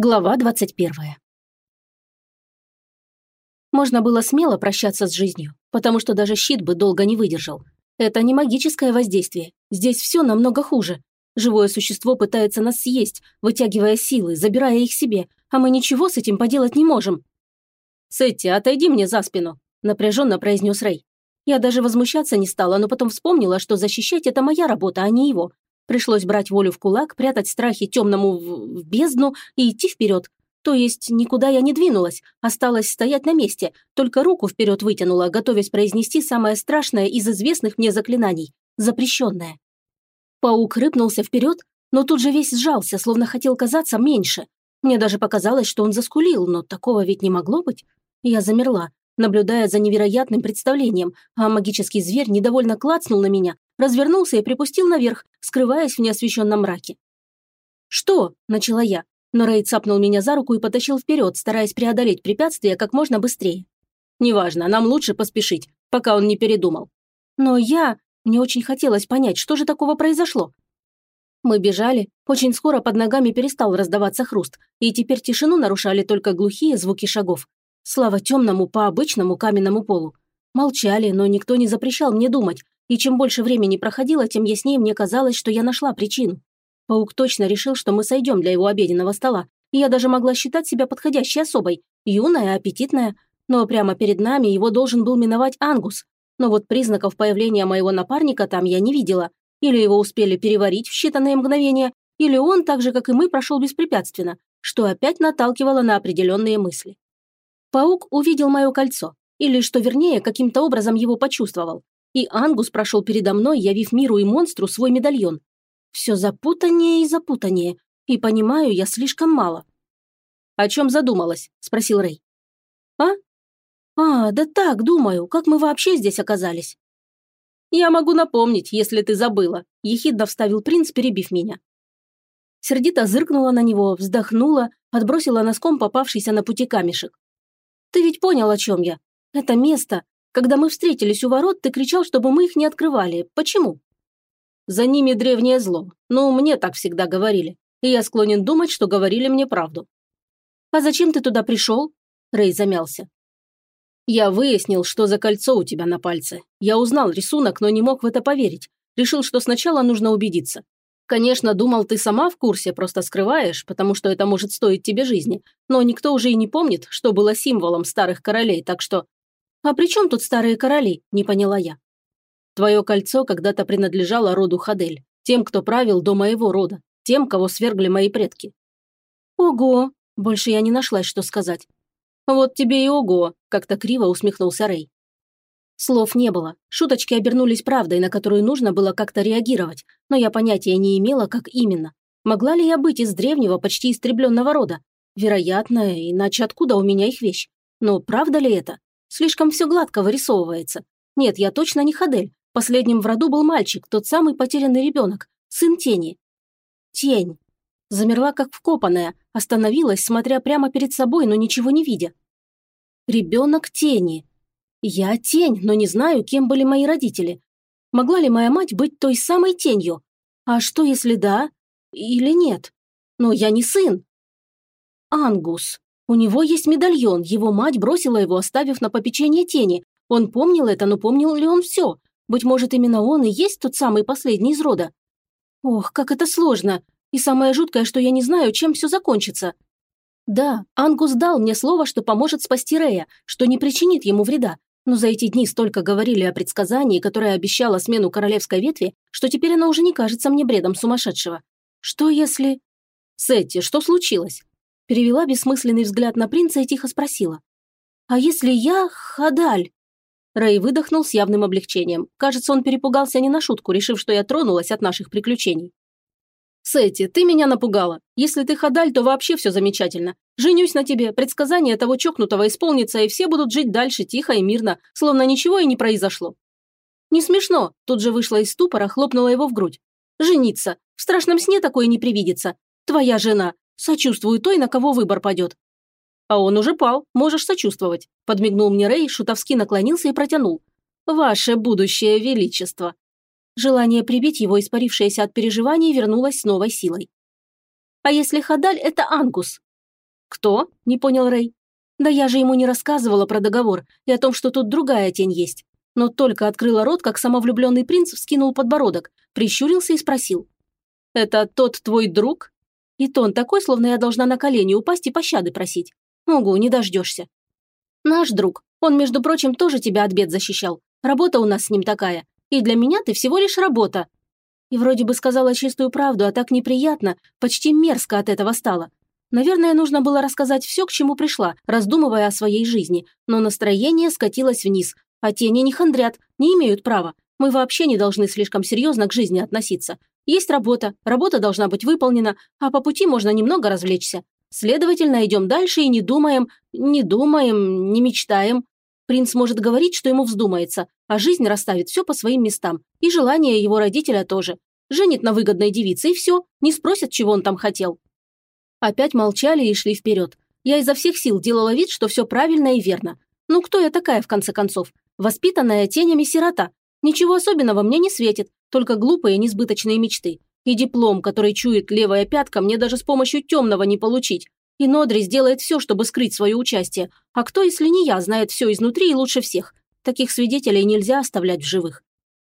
Глава 21. Можно было смело прощаться с жизнью, потому что даже щит бы долго не выдержал. Это не магическое воздействие. Здесь все намного хуже. Живое существо пытается нас съесть, вытягивая силы, забирая их себе, а мы ничего с этим поделать не можем. «Сетти, отойди мне за спину», – напряженно произнес Рэй. Я даже возмущаться не стала, но потом вспомнила, что защищать – это моя работа, а не его. Пришлось брать волю в кулак, прятать страхи темному в, в бездну и идти вперед. То есть никуда я не двинулась, осталось стоять на месте, только руку вперед вытянула, готовясь произнести самое страшное из известных мне заклинаний – запрещенное. Паук рыпнулся вперед, но тут же весь сжался, словно хотел казаться меньше. Мне даже показалось, что он заскулил, но такого ведь не могло быть. Я замерла, наблюдая за невероятным представлением, а магический зверь недовольно клацнул на меня, развернулся и припустил наверх, скрываясь в неосвещенном мраке. «Что?» – начала я, но Рэй цапнул меня за руку и потащил вперед, стараясь преодолеть препятствие как можно быстрее. «Неважно, нам лучше поспешить, пока он не передумал». Но я... Мне очень хотелось понять, что же такого произошло. Мы бежали, очень скоро под ногами перестал раздаваться хруст, и теперь тишину нарушали только глухие звуки шагов. Слава темному по обычному каменному полу. Молчали, но никто не запрещал мне думать, и чем больше времени проходило, тем яснее мне казалось, что я нашла причину. Паук точно решил, что мы сойдем для его обеденного стола, и я даже могла считать себя подходящей особой, юная, аппетитная, но прямо перед нами его должен был миновать Ангус. Но вот признаков появления моего напарника там я не видела. Или его успели переварить в считанные мгновения, или он, так же, как и мы, прошел беспрепятственно, что опять наталкивало на определенные мысли. Паук увидел мое кольцо, или, что вернее, каким-то образом его почувствовал, и Ангус прошел передо мной, явив миру и монстру свой медальон. Все запутаннее и запутаннее, и понимаю я слишком мало. «О чем задумалась?» – спросил Рэй. «А? А, да так, думаю, как мы вообще здесь оказались?» «Я могу напомнить, если ты забыла», – ехидно вставил принц, перебив меня. Сердито зыркнула на него, вздохнула, отбросила носком попавшийся на пути камешек. «Ты ведь понял, о чем я? Это место, когда мы встретились у ворот, ты кричал, чтобы мы их не открывали. Почему?» «За ними древнее зло. Ну, мне так всегда говорили. И я склонен думать, что говорили мне правду». «А зачем ты туда пришел?» Рэй замялся. «Я выяснил, что за кольцо у тебя на пальце. Я узнал рисунок, но не мог в это поверить. Решил, что сначала нужно убедиться. Конечно, думал, ты сама в курсе, просто скрываешь, потому что это может стоить тебе жизни. Но никто уже и не помнит, что было символом старых королей, так что «А при чем тут старые короли?» – не поняла я. «Твое кольцо когда-то принадлежало роду Хадель, тем, кто правил до моего рода, тем, кого свергли мои предки». «Ого!» – больше я не нашлась, что сказать. «Вот тебе и ого!» – как-то криво усмехнулся Рэй. Слов не было. Шуточки обернулись правдой, на которую нужно было как-то реагировать, но я понятия не имела, как именно. Могла ли я быть из древнего, почти истребленного рода? Вероятно, иначе откуда у меня их вещь? Но правда ли это? Слишком все гладко вырисовывается. Нет, я точно не Хадель. Последним в роду был мальчик, тот самый потерянный ребенок, сын тени. Тень. Замерла как вкопанная, остановилась, смотря прямо перед собой, но ничего не видя. Ребенок тени. Я тень, но не знаю, кем были мои родители. Могла ли моя мать быть той самой тенью? А что, если да или нет? Но я не сын. Ангус. У него есть медальон, его мать бросила его, оставив на попечение тени. Он помнил это, но помнил ли он все? Быть может, именно он и есть тот самый последний из рода? Ох, как это сложно. И самое жуткое, что я не знаю, чем все закончится. Да, Ангус дал мне слово, что поможет спасти Рея, что не причинит ему вреда. Но за эти дни столько говорили о предсказании, которое обещало смену королевской ветви, что теперь оно уже не кажется мне бредом сумасшедшего. Что если... Сетти, что случилось? Перевела бессмысленный взгляд на принца и тихо спросила. «А если я Хадаль?» Рэй выдохнул с явным облегчением. Кажется, он перепугался не на шутку, решив, что я тронулась от наших приключений. «Сэти, ты меня напугала. Если ты Хадаль, то вообще все замечательно. Женюсь на тебе, предсказание того чокнутого исполнится, и все будут жить дальше тихо и мирно, словно ничего и не произошло». «Не смешно», тут же вышла из ступора, хлопнула его в грудь. «Жениться. В страшном сне такое не привидится. Твоя жена. Сочувствую той, на кого выбор падет». «А он уже пал, можешь сочувствовать», – подмигнул мне Рэй, шутовски наклонился и протянул. «Ваше будущее величество». Желание прибить его, испарившееся от переживаний, вернулось с новой силой. «А если Хадаль – это Ангус?» «Кто?» – не понял Рэй. «Да я же ему не рассказывала про договор и о том, что тут другая тень есть. Но только открыла рот, как самовлюбленный принц вскинул подбородок, прищурился и спросил. «Это тот твой друг?» И тон такой, словно я должна на колени упасть и пощады просить. Ого, не дождешься. «Наш друг. Он, между прочим, тоже тебя от бед защищал. Работа у нас с ним такая. И для меня ты всего лишь работа». И вроде бы сказала чистую правду, а так неприятно, почти мерзко от этого стало. Наверное, нужно было рассказать все, к чему пришла, раздумывая о своей жизни, но настроение скатилось вниз, а тени не хандрят, не имеют права. Мы вообще не должны слишком серьезно к жизни относиться. Есть работа, работа должна быть выполнена, а по пути можно немного развлечься. Следовательно, идем дальше и не думаем, не думаем, не мечтаем. Принц может говорить, что ему вздумается, а жизнь расставит все по своим местам. И желание его родителя тоже. Женит на выгодной девице и все, не спросят, чего он там хотел. Опять молчали и шли вперед. Я изо всех сил делала вид, что все правильно и верно. Ну кто я такая, в конце концов? Воспитанная тенями сирота. Ничего особенного мне не светит, только глупые несбыточные мечты. И диплом, который чует левая пятка, мне даже с помощью темного не получить. И Нодри сделает все, чтобы скрыть свое участие. А кто, если не я, знает все изнутри и лучше всех? Таких свидетелей нельзя оставлять в живых.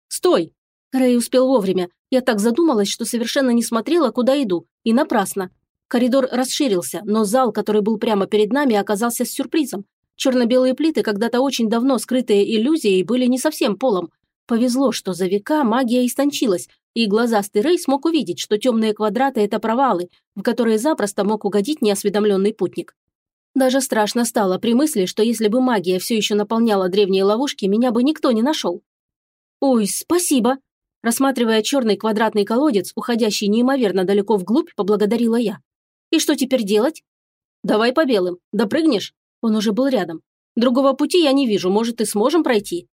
«Стой!» Рэй успел вовремя. Я так задумалась, что совершенно не смотрела, куда иду. И напрасно. Коридор расширился, но зал, который был прямо перед нами, оказался с сюрпризом. Черно-белые плиты, когда-то очень давно скрытые иллюзией, были не совсем полом. Повезло, что за века магия истончилась, и глазастый Рэй смог увидеть, что темные квадраты – это провалы, в которые запросто мог угодить неосведомленный путник. Даже страшно стало при мысли, что если бы магия все еще наполняла древние ловушки, меня бы никто не нашел. «Ой, спасибо!» Рассматривая черный квадратный колодец, уходящий неимоверно далеко вглубь, поблагодарила я. И что теперь делать? Давай по белым. Допрыгнешь? Он уже был рядом. Другого пути я не вижу, может, и сможем пройти.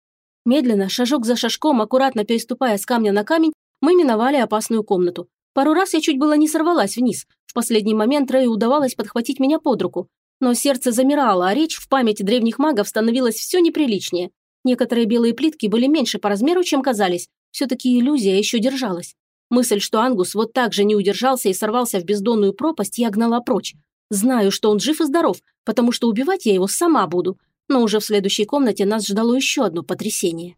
Медленно, шажок за шажком, аккуратно переступая с камня на камень, мы миновали опасную комнату. Пару раз я чуть было не сорвалась вниз. В последний момент Рэю удавалось подхватить меня под руку. Но сердце замирало, а речь в памяти древних магов становилась все неприличнее. Некоторые белые плитки были меньше по размеру, чем казались. Все-таки иллюзия еще держалась. Мысль, что Ангус вот так же не удержался и сорвался в бездонную пропасть, я гнала прочь. Знаю, что он жив и здоров, потому что убивать я его сама буду. Но уже в следующей комнате нас ждало еще одно потрясение.